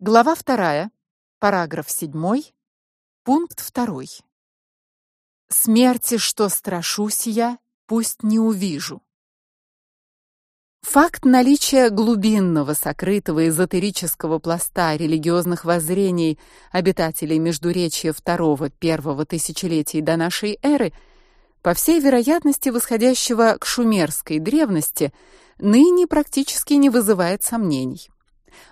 Глава 2, параграф 7, пункт 2. Смерти, что страшусь я, пусть не увижу. Факт наличия глубинного, сокрытого эзотерического пласта религиозных воззрений обитателей Междуречья второго-первого тысячелетий до нашей эры, по всей вероятности восходящего к шумерской древности, ныне практически не вызывает сомнений.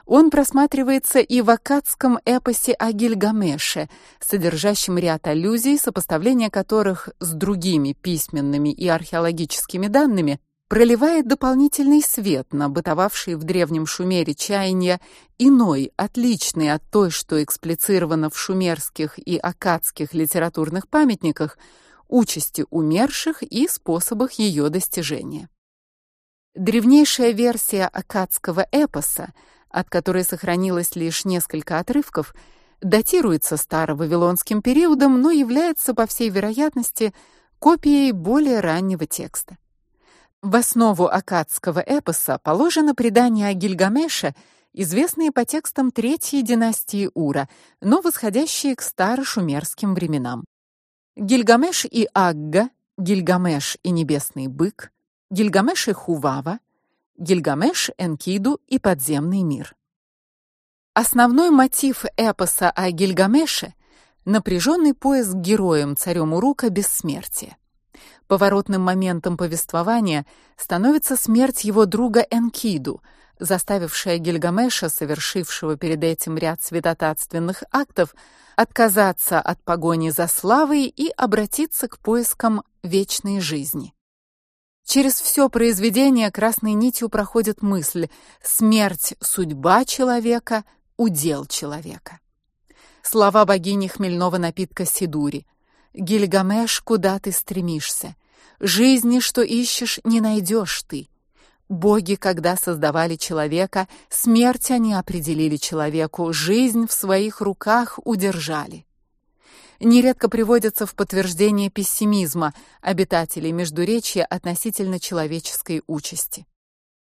Он просматривается и в аккадском эпосе о Гильгамеше, содержащем ряд аллюзий, сопоставление которых с другими письменными и археологическими данными проливает дополнительный свет на бытовавшие в древнем Шумере чаяния иной, отличный от той, что эксплицировано в шумерских и аккадских литературных памятниках, участи умерших и способах ее достижения. Древнейшая версия аккадского эпоса от которой сохранилось лишь несколько отрывков, датируется старовавилонским периодом, но является по всей вероятности копией более раннего текста. В основу аккадского эпоса положено предание о Гильгамеше, известные по текстам третьей династии Ура, но восходящие к старошумерским временам. Гильгамеш и Агга, Гильгамеш и небесный бык, Гильгамеш и Хувава, Гильгамеш, Энкиду и подземный мир. Основной мотив эпоса о Гильгамеше напряженный поиск героем царем Урука бессмертия. Поворотным моментом повествования становится смерть его друга Энкиду, заставившая Гильгамеша, совершившего перед этим ряд святотатственных актов, отказаться от погони за славой и обратиться к поискам вечной жизни. Через все произведение красной нитью проходит мысль: смерть судьба человека, удел человека. Слова богини хмельного напитка Сидури. Гильгамеш, куда ты стремишься? Жизни, что ищешь, не найдешь ты. Боги, когда создавали человека, смерть они определили человеку, жизнь в своих руках удержали нередко приводятся в подтверждение пессимизма обитателей Междуречья относительно человеческой участи.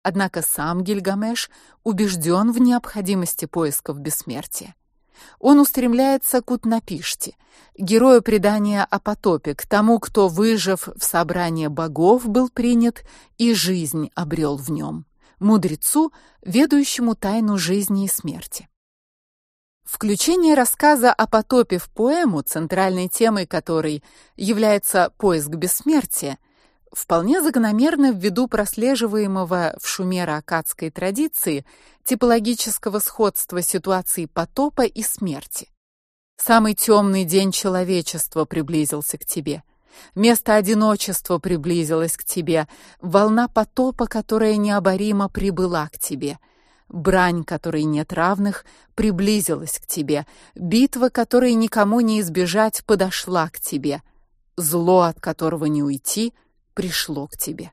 Однако сам Гильгамеш убежден в необходимости поисков бессмертия. Он устремляется к Утнапиште, герою предания о потопе, к тому, кто, выжив в собрании богов, был принят и жизнь обрел в нем, мудрецу, ведающему тайну жизни и смерти. Включение рассказа о потопе в поэму, центральной темой которой является поиск бессмертия, вполне закономерно ввиду прослеживаемого в шумеро-аккадской традиции типологического сходства ситуации потопа и смерти. Самый темный день человечества приблизился к тебе. Место одиночества приблизилось к тебе, волна потопа, которая необоримо прибыла к тебе — Брань, которой нет равных, приблизилась к тебе. Битва, которой никому не избежать, подошла к тебе. Зло, от которого не уйти, пришло к тебе.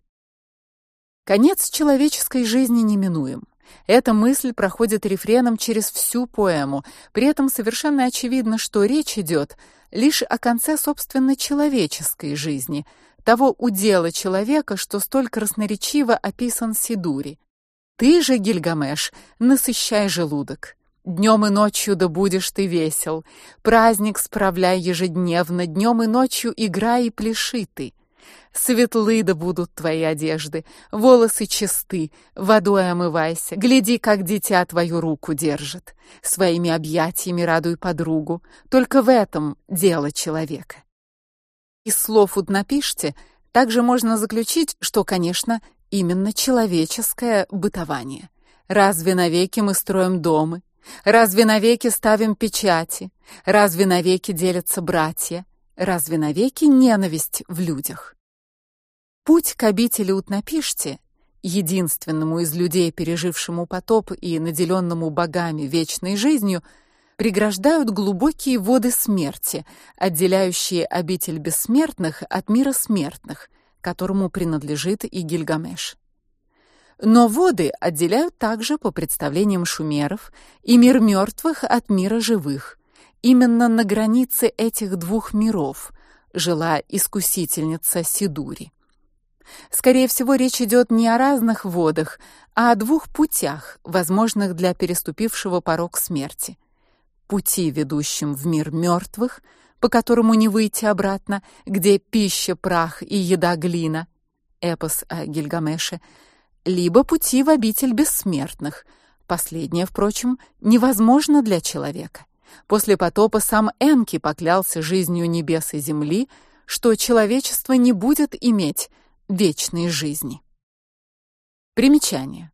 Конец человеческой жизни неминуем. Эта мысль проходит рефреном через всю поэму. При этом совершенно очевидно, что речь идет лишь о конце собственно человеческой жизни, того удела человека, что столь красноречиво описан Сидури. Ты же, Гильгамеш, насыщай желудок. Днем и ночью да будешь ты весел. Праздник справляй ежедневно, днем и ночью играй и пляши ты. Светлы да будут твои одежды, волосы чисты, водой омывайся. Гляди, как дитя твою руку держит. Своими объятиями радуй подругу. Только в этом дело человека. Из слов Уднапиште также можно заключить, что, конечно, именно человеческое бытование. Разве навеки мы строим дома? Разве навеки ставим печати? Разве навеки делятся братья? Разве навеки ненависть в людях? Путь к обители Утнапиште, единственному из людей, пережившему потоп и наделенному богами вечной жизнью, преграждают глубокие воды смерти, отделяющие обитель бессмертных от мира смертных – которому принадлежит и Гильгамеш. Но воды отделяют также по представлениям шумеров и мир мертвых от мира живых. Именно на границе этих двух миров жила искусительница Сидури. Скорее всего, речь идет не о разных водах, а о двух путях, возможных для переступившего порог смерти. Пути, ведущим в мир мертвых, по которому не выйти обратно, где пища прах и еда глина. Эпос о Гильгамеше, либо пути в обитель бессмертных. Последнее, впрочем, невозможно для человека. После потопа сам Энки поклялся жизнью небес и земли, что человечество не будет иметь вечной жизни. Примечание.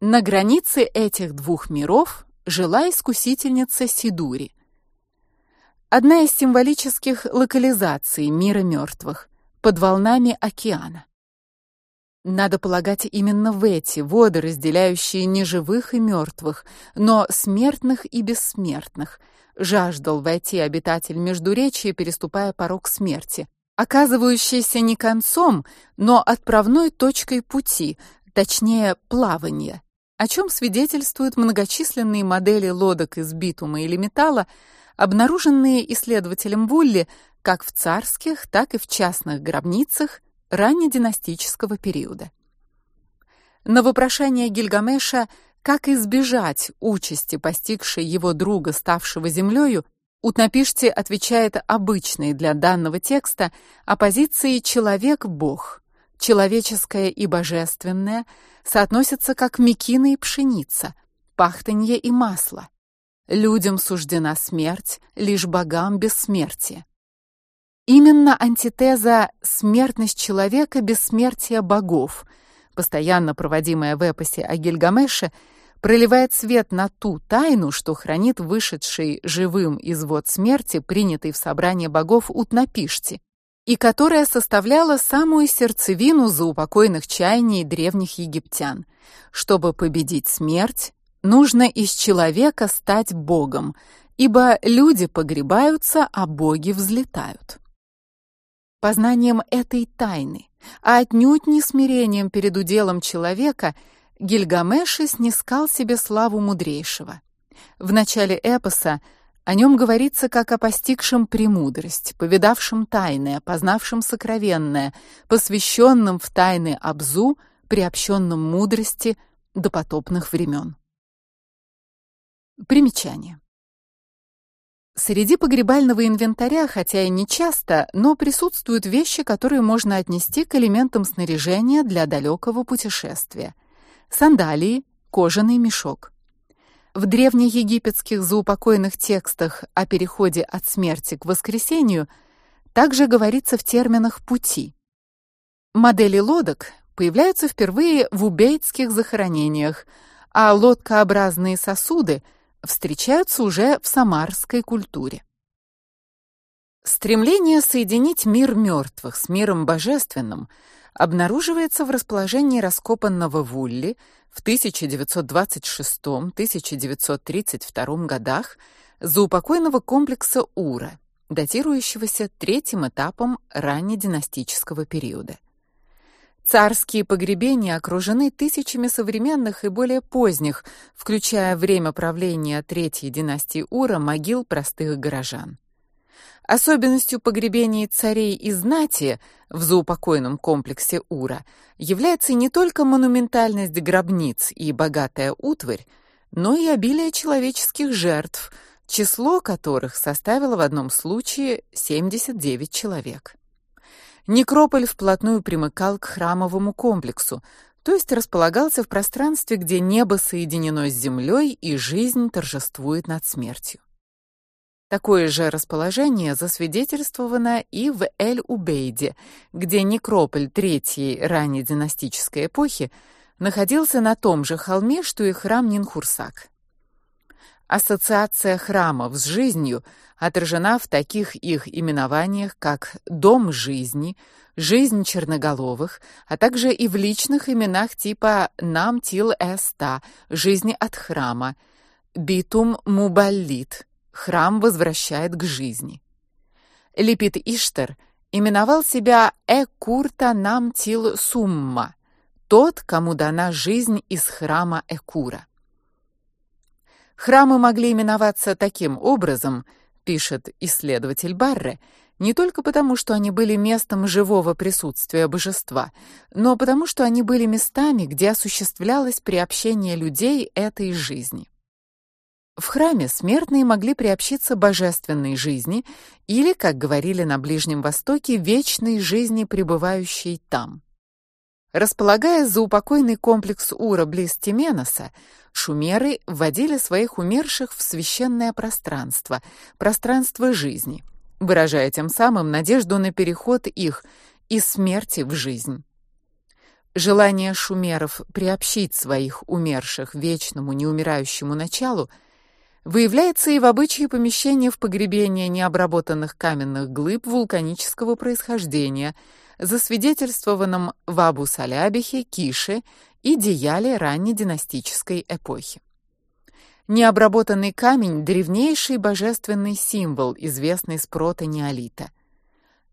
На границе этих двух миров жила искусительница Сидури. Одна из символических локализаций мира мертвых под волнами океана. Надо полагать, именно в эти воды, разделяющие неживых и мертвых, но смертных и бессмертных, жаждал войти обитатель Междуречья, переступая порог смерти, оказывающийся не концом, но отправной точкой пути, точнее, плавания, о чем свидетельствуют многочисленные модели лодок из битума или металла, обнаруженные исследователем Вулли как в царских, так и в частных гробницах раннединастического периода. На вопрошание Гильгамеша, как избежать участи, постигшей его друга, ставшего землею, Утнапишти отвечает обычной для данного текста оппозиции человек-бог. Человеческое и божественное соотносятся как мекина и пшеница, пахтанье и масло. Людям суждена смерть, лишь богам бессмертие. Именно антитеза смертность человека бессмертие богов, постоянно проводимая в эпосе о Гильгамеше, проливает свет на ту тайну, что хранит вышедший живым из вод смерти, принятый в собрание богов Утнапишти, и которая составляла самую сердцевину заупокойных чаяний древних египтян. Чтобы победить смерть, нужно из человека стать богом, ибо люди погребаются, а боги взлетают. Познанием этой тайны, а отнюдь не смирением перед уделом человека – Гильгамеш снискал себе славу мудрейшего. В начале эпоса о нем говорится как о постигшем премудрость, повидавшем тайное, познавшем сокровенное, посвященном в тайны Абзу, приобщенном мудрости до потопных времен. Примечание. Среди погребального инвентаря, хотя и не часто, но присутствуют вещи, которые можно отнести к элементам снаряжения для далекого путешествия сандалии, кожаный мешок. В древнеегипетских заупокойных текстах о переходе от смерти к воскресению также говорится в терминах пути. Модели лодок появляются впервые в убейтских захоронениях, а лодкообразные сосуды встречаются уже в самарской культуре. Стремление соединить мир мертвых с миром божественным обнаруживается в расположении раскопанного в Улли в 1926-1932 годах заупокойного комплекса Ура, датирующегося третьим этапом раннединастического периода. Царские погребения окружены тысячами современных и более поздних, включая время правления третьей династии Ура, могил простых горожан. Особенностью погребений царей и знати в заупокойном комплексе Ура является не только монументальность гробниц и богатая утварь, но и обилие человеческих жертв, число которых составило в одном случае 79 человек. Некрополь вплотную примыкал к храмовому комплексу, то есть располагался в пространстве, где небо соединено с землей и жизнь торжествует над смертью. Такое же расположение засвидетельствовано и в Эль-Убейде, где некрополь третьей раннединастической эпохи находился на том же холме, что и храм Нинхурсак. Ассоциация храмов с жизнью отражена в таких их именованиях, как Дом жизни, Жизнь черноголовых, а также и в личных именах типа Намтил-Эста, Жизнь от храма, Битум Мубаллит, храм возвращает к жизни. Липит Иштар именовал себя Экурта Намтил Сумма, тот, кому дана жизнь из храма Экура. Храмы могли именоваться таким образом, пишет исследователь Барре, не только потому, что они были местом живого присутствия божества, но потому, что они были местами, где осуществлялось приобщение людей этой жизни. В храме смертные могли приобщиться божественной жизни или, как говорили на Ближнем Востоке, вечной жизни, пребывающей там. Располагая за упокойный комплекс Ура близ Тименоса, шумеры вводили своих умерших в священное пространство, пространство жизни, выражая тем самым надежду на переход их из смерти в жизнь. Желание шумеров приобщить своих умерших вечному неумирающему началу – выявляется и в обычае помещения в погребение необработанных каменных глыб вулканического происхождения, засвидетельствованном в Абу-Салябихе, Кише и Дияле раннединастической эпохи. Необработанный камень древнейший божественный символ, известный с протонеолита.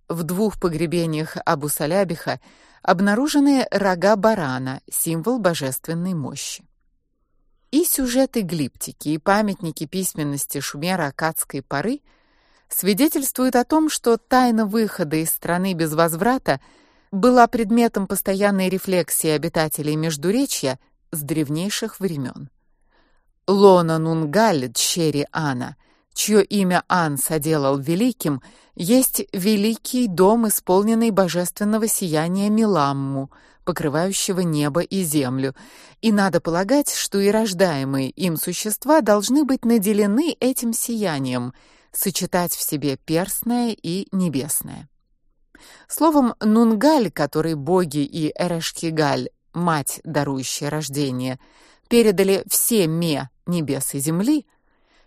В двух погребениях Абу-Салябиха обнаружены рога барана, символ божественной мощи. И сюжеты глиптики, и памятники письменности шумеро-аккадской поры свидетельствуют о том, что тайна выхода из страны без возврата была предметом постоянной рефлексии обитателей Междуречья с древнейших времен. Лона Нунгаль, дщери Ана, чье имя Ан соделал великим, есть великий дом, исполненный божественного сияния Миламму, покрывающего небо и землю, и надо полагать, что и рождаемые им существа должны быть наделены этим сиянием, сочетать в себе перстное и небесное. Словом, Нунгаль, который боги и Эрешкигаль, мать, дарующая рождение, передали все ме небес и земли,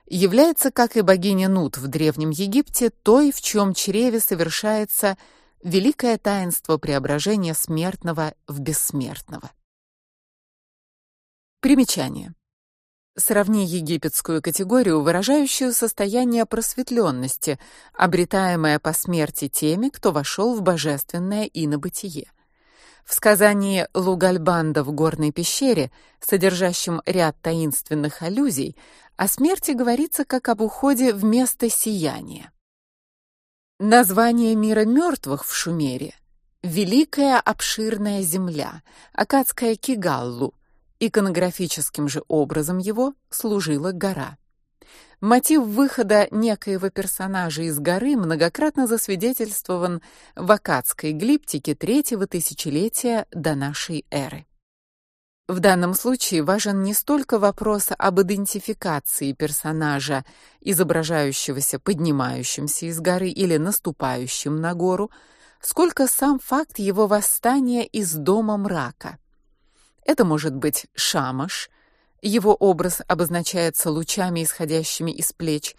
является, как и богиня Нут в древнем Египте, той, в чьем чреве совершается великое таинство преображения смертного в бессмертного. Примечание. Сравни египетскую категорию, выражающую состояние просветленности, обретаемое по смерти теми, кто вошел в божественное инобытие. В сказании Лугальбанда в горной пещере, содержащем ряд таинственных аллюзий, о смерти говорится как об уходе в место сияния. Название мира мертвых в Шумере великая обширная земля, акадская Кигаллу. Иконографическим же образом его служила гора. Мотив выхода некоего персонажа из горы многократно засвидетельствован в акадской глиптике третьего тысячелетия до нашей эры. В данном случае важен не столько вопрос об идентификации персонажа, изображающегося поднимающимся из горы или наступающим на гору, сколько сам факт его восстания из дома мрака. Это может быть Шамаш, его образ обозначается лучами, исходящими из плеч,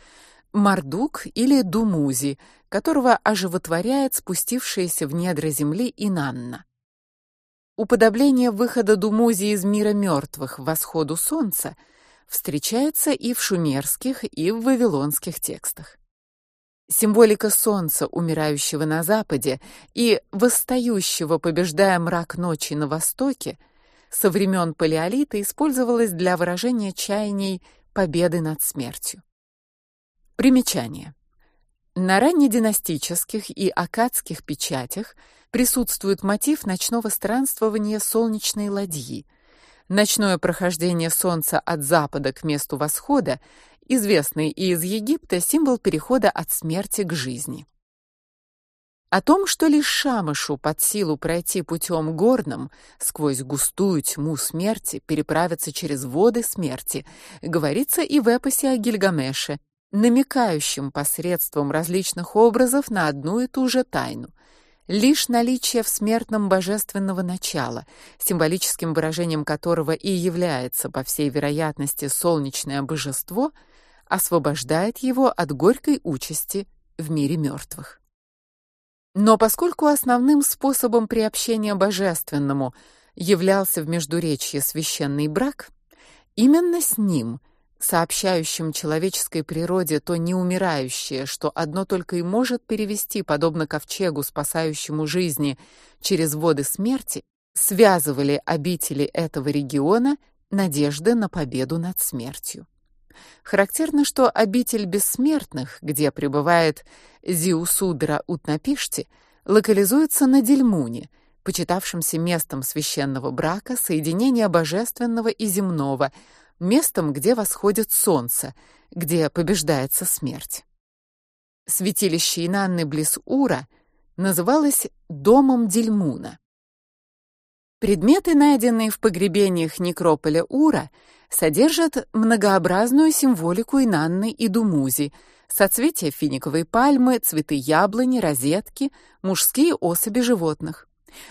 Мардук или Думузи, которого оживотворяет спустившаяся в недра земли Инанна. Уподобление выхода Думузи из мира мертвых восходу солнца встречается и в шумерских, и в вавилонских текстах. Символика солнца, умирающего на западе, и восстающего, побеждая мрак ночи на востоке, со времен палеолита использовалась для выражения чаяний победы над смертью. Примечание. На раннединастических и аккадских печатях присутствует мотив ночного странствования солнечной ладьи. Ночное прохождение солнца от запада к месту восхода, известный и из Египта символ перехода от смерти к жизни. О том, что лишь Шамышу под силу пройти путем горным сквозь густую тьму смерти, переправиться через воды смерти, говорится и в эпосе о Гильгамеше, намекающем посредством различных образов на одну и ту же тайну. Лишь наличие в смертном божественного начала, символическим выражением которого и является, по всей вероятности, солнечное божество, освобождает его от горькой участи в мире мертвых. Но поскольку основным способом приобщения божественному являлся в междуречье священный брак, именно с ним – сообщающим человеческой природе то неумирающее, что одно только и может перевести, подобно ковчегу, спасающему жизни через воды смерти, связывали обители этого региона надежды на победу над смертью. Характерно, что обитель бессмертных, где пребывает Зиусудра Утнапишти, локализуется на Дельмуне, почитавшемся местом священного брака, соединения божественного и земного, местом, где восходит солнце, где побеждается смерть. Святилище Инанны близ Ура называлось домом Дельмуна. Предметы, найденные в погребениях некрополя Ура, содержат многообразную символику Инанны и Думузи: соцветия финиковой пальмы, цветы яблони, розетки, мужские особи животных.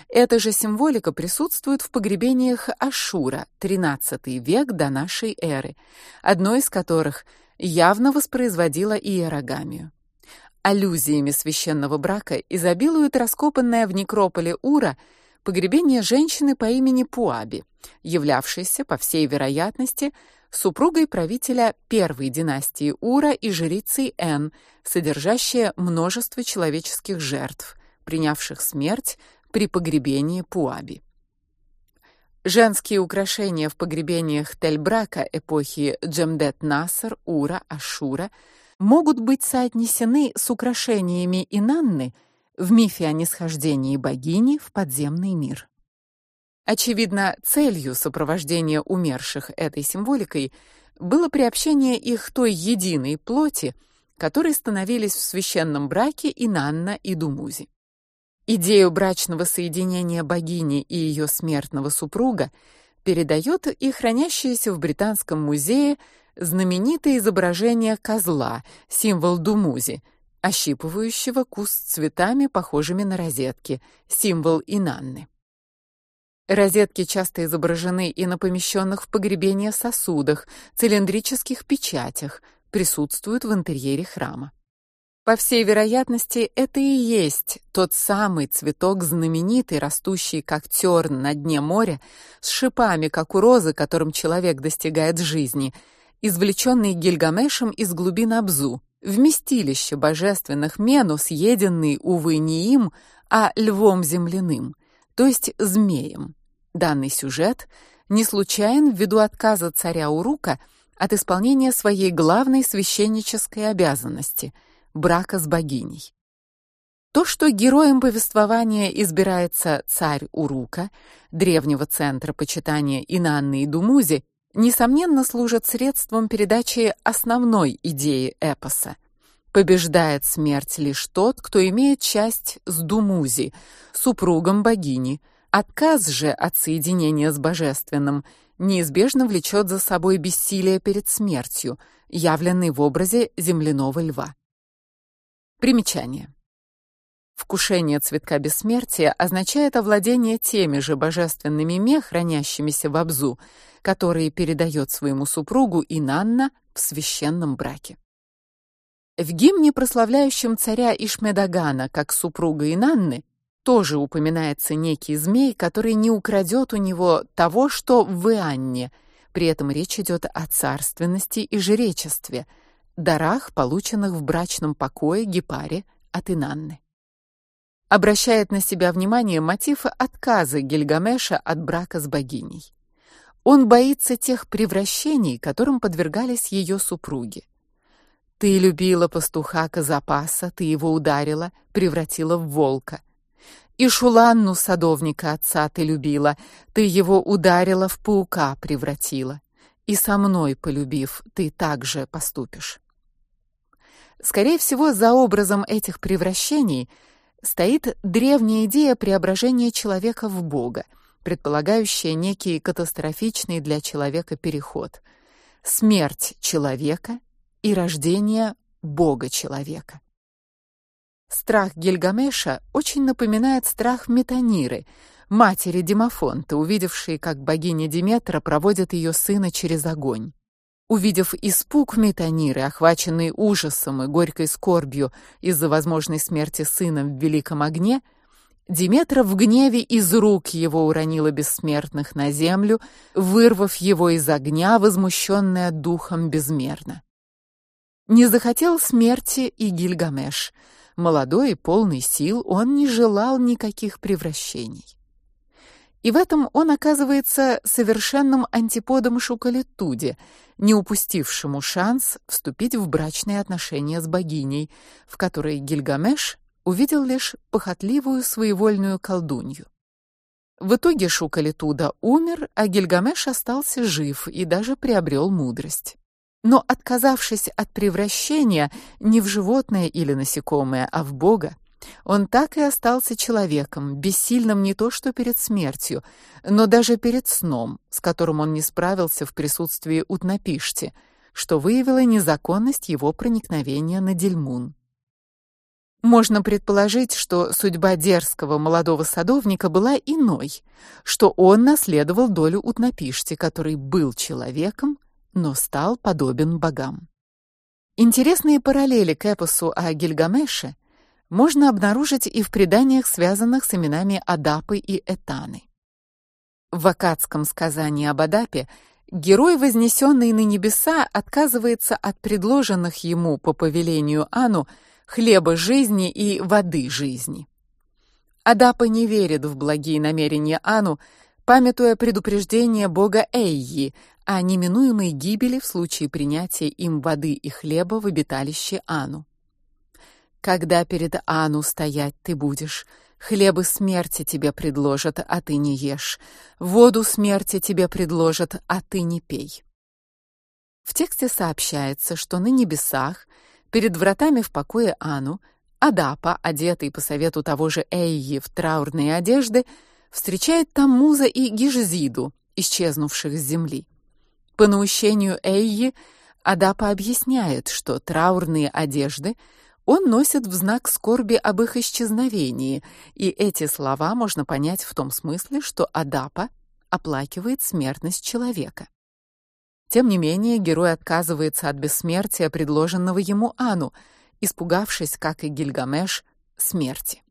Эта же символика присутствует в погребениях Ашура, XIII век до нашей эры, одно из которых явно воспроизводило иерогамию. Аллюзиями священного брака изобилует раскопанное в некрополе Ура погребение женщины по имени Пуаби, являвшейся, по всей вероятности, супругой правителя первой династии Ура и жрицей Эн, содержащее множество человеческих жертв, принявших смерть при погребении Пуаби. Женские украшения в погребениях Тель-Брака эпохи Джемдет-Наср, Ура, Ашура могут быть соотнесены с украшениями Инанны в мифе о нисхождении богини в подземный мир. Очевидно, целью сопровождения умерших этой символикой было приобщение их той единой плоти, которой становились в священном браке Инанна и Думузи. Идею брачного соединения богини и ее смертного супруга передает и хранящееся в британском музее знаменитое изображение козла, символ Думузи, ощипывающего куст цветами, похожими на розетки, символ Инанны. Розетки часто изображены и на помещенных в погребение сосудах, цилиндрических печатях, присутствуют в интерьере храма. По всей вероятности, это и есть тот самый цветок знаменитый, растущий как терн на дне моря, с шипами, как у розы, которым человек достигает жизни, извлеченный Гильгамешем из глубин Абзу, вместилище божественных Мену, съеденный увы не им, а львом земляным, то есть змеем. Данный сюжет не случайен ввиду отказа царя Урука от исполнения своей главной священнической обязанности — брака с богиней. То, что героем повествования избирается царь Урука, древнего центра почитания Инанны и Думузи, несомненно служит средством передачи основной идеи эпоса. Побеждает смерть лишь тот, кто имеет часть с Думузи, супругом богини. Отказ же от соединения с божественным неизбежно влечет за собой бессилие перед смертью, явленной в образе земляного льва. Примечание. Вкушение цветка бессмертия означает овладение теми же божественными ме, хранящимися в Абзу, которые передает своему супругу Инанна в священном браке. В гимне, прославляющем царя Ишмедагана как супруга Инанны, тоже упоминается некий змей, который не украдет у него того, что в Ианне. При этом речь идет о царственности и жречестве – дарах, полученных в брачном покое Гепаре от Инанны. Обращает на себя внимание мотив отказа Гильгамеша от брака с богиней. Он боится тех превращений, которым подвергались ее супруги. Ты любила пастуха Казапаса, ты его ударила, превратила в волка. И Шуланну садовника отца ты любила, ты его ударила в паука превратила. И со мной полюбив, ты также поступишь. Скорее всего, за образом этих превращений стоит древняя идея преображения человека в бога, предполагающая некий катастрофичный для человека переход, смерть человека и рождение бога-человека. Страх Гильгамеша очень напоминает страх Метаниры, матери Демофонта, увидевшей, как богиня Диметра проводит ее сына через огонь. Увидев испуг Метаниры, охваченный ужасом и горькой скорбью из-за возможной смерти сына в великом огне, Диметра в гневе из рук его уронила бессмертных на землю, вырвав его из огня, возмущенная духом безмерно. Не захотел смерти и Гильгамеш. Молодой и полный сил, он не желал никаких превращений. И в этом он оказывается совершенным антиподом Шукалитуде, не упустившему шанс вступить в брачные отношения с богиней, в которой Гильгамеш увидел лишь похотливую своевольную колдунью. В итоге Шукалитуда умер, а Гильгамеш остался жив и даже приобрел мудрость. Но отказавшись от превращения не в животное или насекомое, а в бога, он так и остался человеком, бессильным не то что перед смертью, но даже перед сном, с которым он не справился в присутствии Утнапишти, что выявило незаконность его проникновения на Дельмун. Можно предположить, что судьба дерзкого молодого садовника была иной, что он наследовал долю Утнапишти, который был человеком, но стал подобен богам. Интересные параллели к эпосу о Гильгамеше можно обнаружить и в преданиях, связанных с именами Адапы и Этаны. В акадском сказании об Адапе герой, вознесенный на небеса, отказывается от предложенных ему по повелению Ану хлеба жизни и воды жизни. Адапа не верит в благие намерения Ану, памятуя предупреждение бога Эйи о неминуемой гибели в случае принятия им воды и хлеба в обиталище Ану. Когда перед Ану стоять ты будешь, хлебы смерти тебе предложат, а ты не ешь. Воду смерти тебе предложат, а ты не пей. В тексте сообщается, что на небесах, перед вратами в покое Ану, Адапа, одетый по совету того же Эйи в траурные одежды, встречает там Муза и Гижзиду, исчезнувших с земли. По наущению Эйи Адапа объясняет, что траурные одежды — он носит в знак скорби об их исчезновении, и эти слова можно понять в том смысле, что Адапа оплакивает смертность человека. Тем не менее, герой отказывается от бессмертия, предложенного ему Ану, испугавшись, как и Гильгамеш, смерти.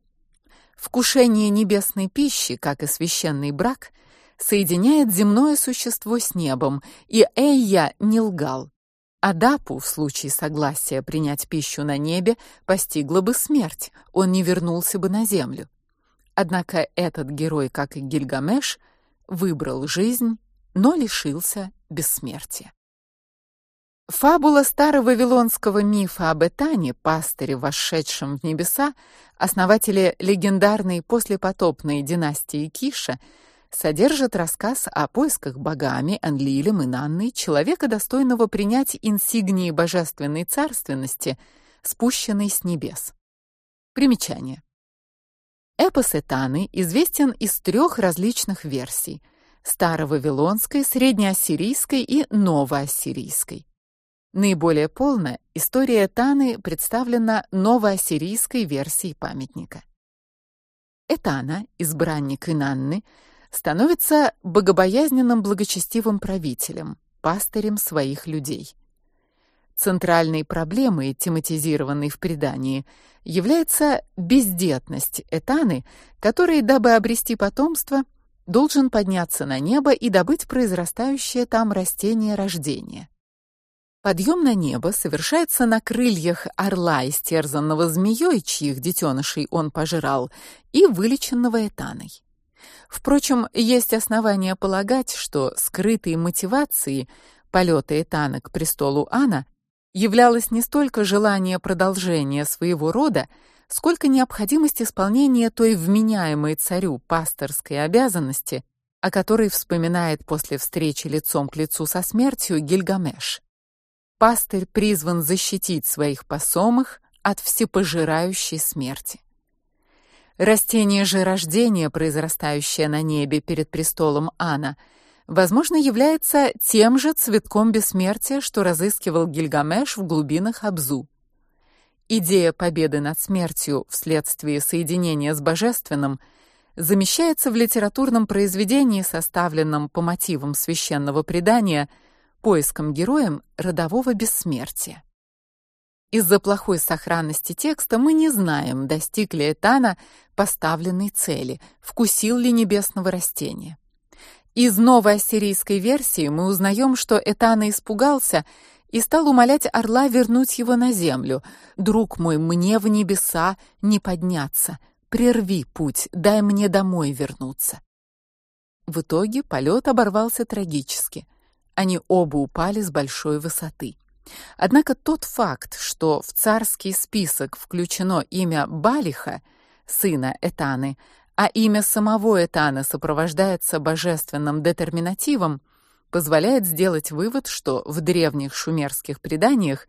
Вкушение небесной пищи, как и священный брак, соединяет земное существо с небом, и Эйя не лгал. Адапу в случае согласия принять пищу на небе постигла бы смерть, он не вернулся бы на землю. Однако этот герой, как и Гильгамеш, выбрал жизнь, но лишился бессмертия. Фабула старого вавилонского мифа об Этане, пастыре, вошедшем в небеса, основателе легендарной послепотопной династии Киша, содержит рассказ о поисках богами Анлилем и Нанной человека, достойного принять инсигнии божественной царственности, спущенной с небес. Примечание. Эпос Этаны известен из трех различных версий: старовавилонской, среднеассирийской и новоассирийской. Наиболее полно история Этаны представлена новоассирийской версией памятника. Этана, избранник Инанны, становится богобоязненным благочестивым правителем, пастырем своих людей. Центральной проблемой, тематизированной в предании, является бездетность Этаны, который, дабы обрести потомство, должен подняться на небо и добыть произрастающее там растение рождения. Подъем на небо совершается на крыльях орла, истерзанного змеей, чьих детенышей он пожирал, и вылеченного Этаной. Впрочем, есть основания полагать, что скрытой мотивацией полета Этана к престолу Ана являлось не столько желание продолжения своего рода, сколько необходимость исполнения той вменяемой царю пасторской обязанности, о которой вспоминает после встречи лицом к лицу со смертью Гильгамеш. Пастырь призван защитить своих посомых от всепожирающей смерти. Растение же рождения, произрастающее на небе перед престолом Ана, возможно, является тем же цветком бессмертия, что разыскивал Гильгамеш в глубинах Абзу. Идея победы над смертью вследствие соединения с божественным замещается в литературном произведении, составленном по мотивам священного предания, поиском героем родового бессмертия. Из-за плохой сохранности текста мы не знаем, достиг ли Этана поставленной цели, вкусил ли небесного растения. Из новой ассирийской версии мы узнаем, что Этана испугался и стал умолять орла вернуть его на землю. Друг мой, мне в небеса не подняться. Прерви путь, дай мне домой вернуться. В итоге полет оборвался трагически. Они оба упали с большой высоты. Однако тот факт, что в царский список включено имя Балиха, сына Этаны, а имя самого Этана сопровождается божественным детерминативом, позволяет сделать вывод, что в древних шумерских преданиях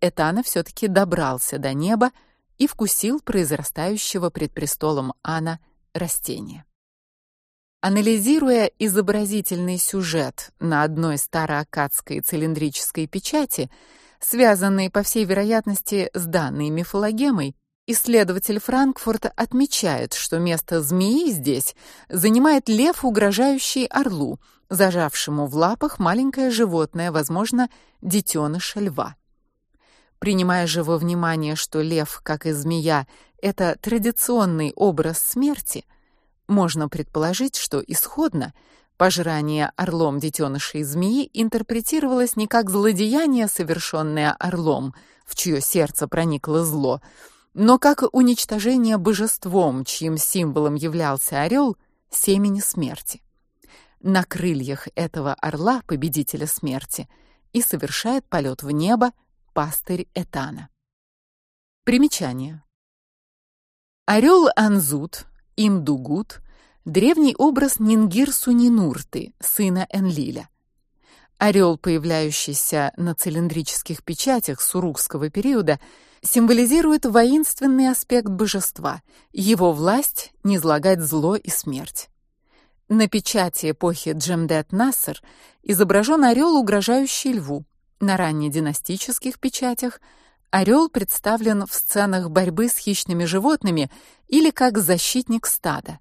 Этана все таки добрался до неба и вкусил произрастающего пред престолом Ана растения. Анализируя изобразительный сюжет на одной староаккадской цилиндрической печати, связанный по всей вероятности с данной мифологемой, исследователь Франкфурта отмечает, что место змеи здесь занимает лев, угрожающий орлу, зажавшему в лапах маленькое животное, возможно, детеныш льва. Принимая же во внимание, что лев, как и змея, это традиционный образ смерти – можно предположить, что исходно пожирание орлом детенышей змеи интерпретировалось не как злодеяние, совершенное орлом, в чье сердце проникло зло, но как уничтожение божеством, чьим символом являлся орел, семени смерти. На крыльях этого орла, победителя смерти, и совершает полет в небо пастырь Этана. Примечание. Орел Анзут Имдугут – древний образ Нингир-Сунинурты, сына Энлиля. Орел, появляющийся на цилиндрических печатях сурукского периода, символизирует воинственный аспект божества, его власть низлагать зло и смерть. На печати эпохи Джемдет-Нассер изображен орел, угрожающий льву. На раннединастических печатях Орел представлен в сценах борьбы с хищными животными или как защитник стада.